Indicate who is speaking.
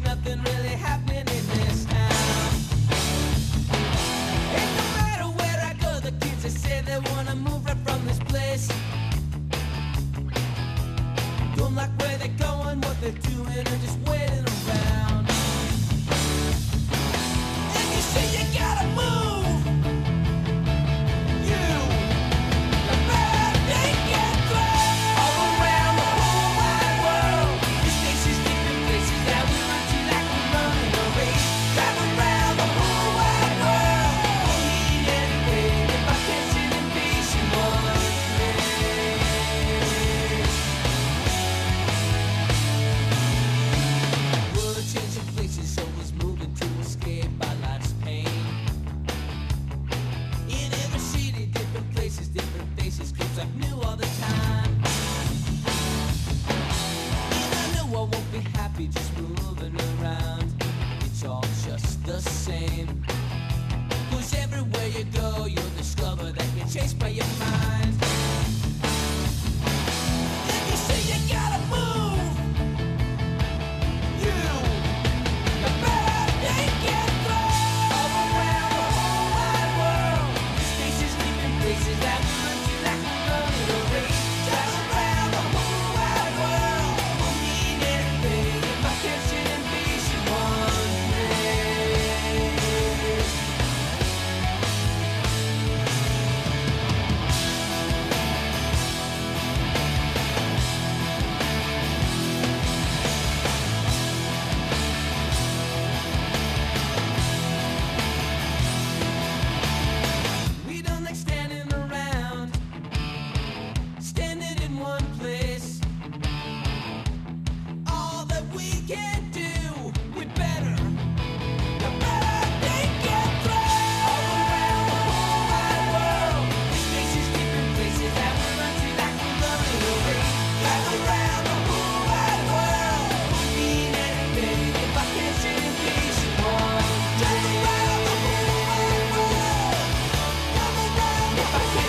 Speaker 1: nothing really. the same. Fuck